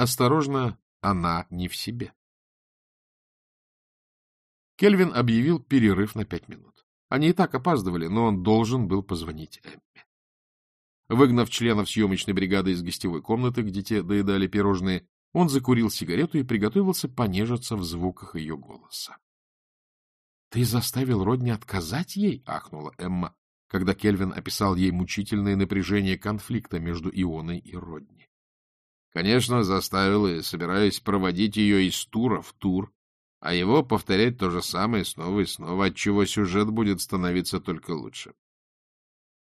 Осторожно, она не в себе. Кельвин объявил перерыв на пять минут. Они и так опаздывали, но он должен был позвонить Эмме. Выгнав членов съемочной бригады из гостевой комнаты, где те доедали пирожные, он закурил сигарету и приготовился понежиться в звуках ее голоса. — Ты заставил Родни отказать ей? — ахнула Эмма, когда Кельвин описал ей мучительное напряжение конфликта между Ионой и Родни. — Конечно, заставил и собираюсь проводить ее из тура в тур, а его повторять то же самое снова и снова, отчего сюжет будет становиться только лучше.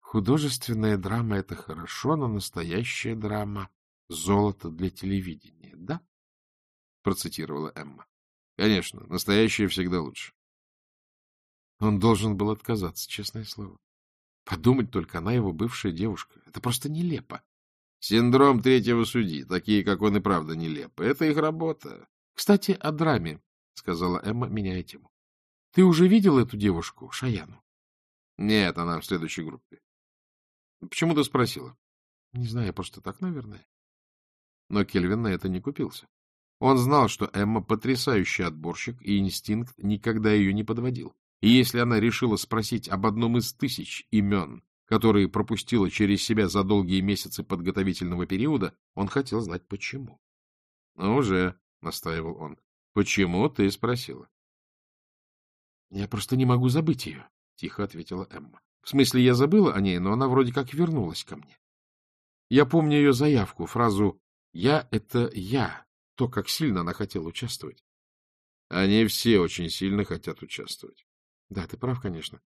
Художественная драма — это хорошо, но настоящая драма — золото для телевидения, да? Процитировала Эмма. Конечно, настоящая всегда лучше. Он должен был отказаться, честное слово. Подумать только, она его бывшая девушка. Это просто нелепо. Синдром третьего судьи. Такие, как он, и правда нелепы. Это их работа. Кстати, о драме. — сказала Эмма, меняя тему. — Ты уже видел эту девушку, Шаяну? — Нет, она в следующей группе. — Почему ты спросила? — Не знаю, просто так, наверное. Но Кельвин на это не купился. Он знал, что Эмма потрясающий отборщик, и инстинкт никогда ее не подводил. И если она решила спросить об одном из тысяч имен, которые пропустила через себя за долгие месяцы подготовительного периода, он хотел знать, почему. — Ну, уже, — настаивал он, — Почему ты спросила? — Я просто не могу забыть ее, — тихо ответила Эмма. — В смысле, я забыла о ней, но она вроде как вернулась ко мне. Я помню ее заявку, фразу «Я — это я», то, как сильно она хотела участвовать. Они все очень сильно хотят участвовать. Да, ты прав, конечно.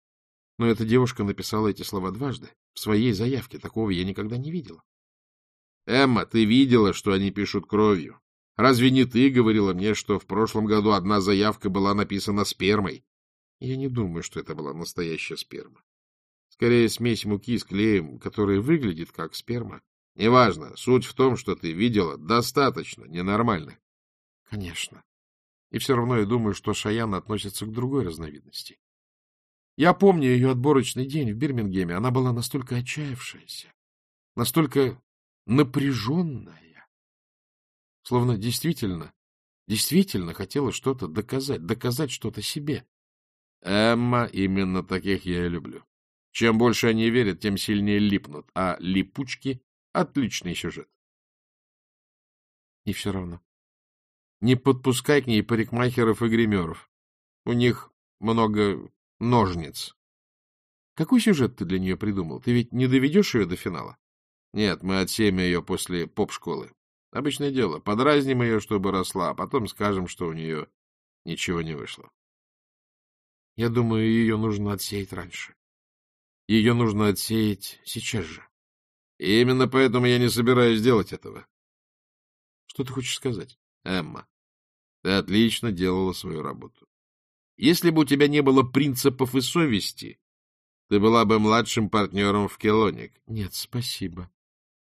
Но эта девушка написала эти слова дважды. В своей заявке такого я никогда не видела. Эмма, ты видела, что они пишут кровью. Разве не ты говорила мне, что в прошлом году одна заявка была написана спермой? Я не думаю, что это была настоящая сперма. Скорее, смесь муки с клеем, которая выглядит как сперма. Неважно, суть в том, что ты видела, достаточно ненормально. Конечно. И все равно я думаю, что Шаян относится к другой разновидности. Я помню ее отборочный день в Бирмингеме. Она была настолько отчаявшаяся, настолько напряженная словно действительно, действительно хотела что-то доказать, доказать что-то себе. Эмма, именно таких я и люблю. Чем больше они верят, тем сильнее липнут, а липучки — отличный сюжет. И все равно. Не подпускай к ней парикмахеров и гримеров. У них много ножниц. Какой сюжет ты для нее придумал? Ты ведь не доведешь ее до финала? Нет, мы отсеем ее после поп-школы. Обычное дело. Подразним ее, чтобы росла, а потом скажем, что у нее ничего не вышло. Я думаю, ее нужно отсеять раньше. Ее нужно отсеять сейчас же. И именно поэтому я не собираюсь делать этого. Что ты хочешь сказать? Эмма, ты отлично делала свою работу. Если бы у тебя не было принципов и совести, ты была бы младшим партнером в Келоник. Нет, спасибо.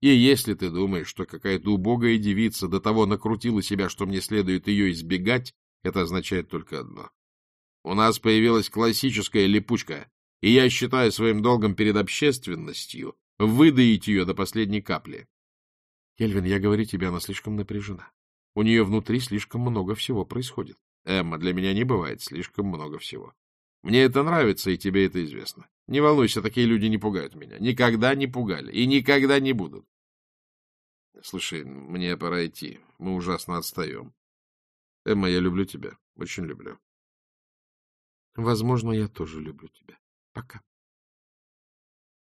И если ты думаешь, что какая-то убогая девица до того накрутила себя, что мне следует ее избегать, это означает только одно. У нас появилась классическая липучка, и я считаю своим долгом перед общественностью выдаить ее до последней капли. Кельвин, я говорю тебе, она слишком напряжена. У нее внутри слишком много всего происходит. Эмма, для меня не бывает слишком много всего. Мне это нравится, и тебе это известно. Не волнуйся, такие люди не пугают меня. Никогда не пугали и никогда не будут. Слушай, мне пора идти. Мы ужасно отстаем. Эмма, я люблю тебя. Очень люблю. Возможно, я тоже люблю тебя. Пока.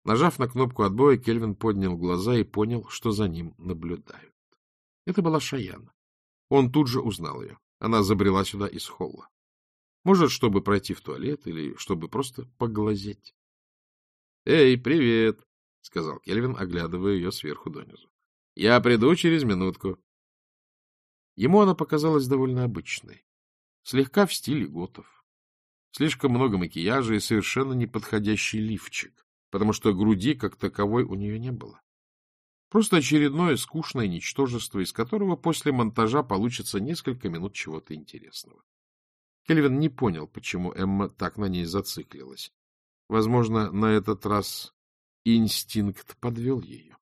Нажав на кнопку отбоя, Кельвин поднял глаза и понял, что за ним наблюдают. Это была Шаяна. Он тут же узнал ее. Она забрела сюда из холла. Может, чтобы пройти в туалет или чтобы просто поглазеть. — Эй, привет! — сказал Кельвин, оглядывая ее сверху донизу. — Я приду через минутку. Ему она показалась довольно обычной, слегка в стиле готов. Слишком много макияжа и совершенно неподходящий лифчик, потому что груди как таковой у нее не было. Просто очередное скучное ничтожество, из которого после монтажа получится несколько минут чего-то интересного. Кельвин не понял, почему Эмма так на ней зациклилась. Возможно, на этот раз инстинкт подвел ее.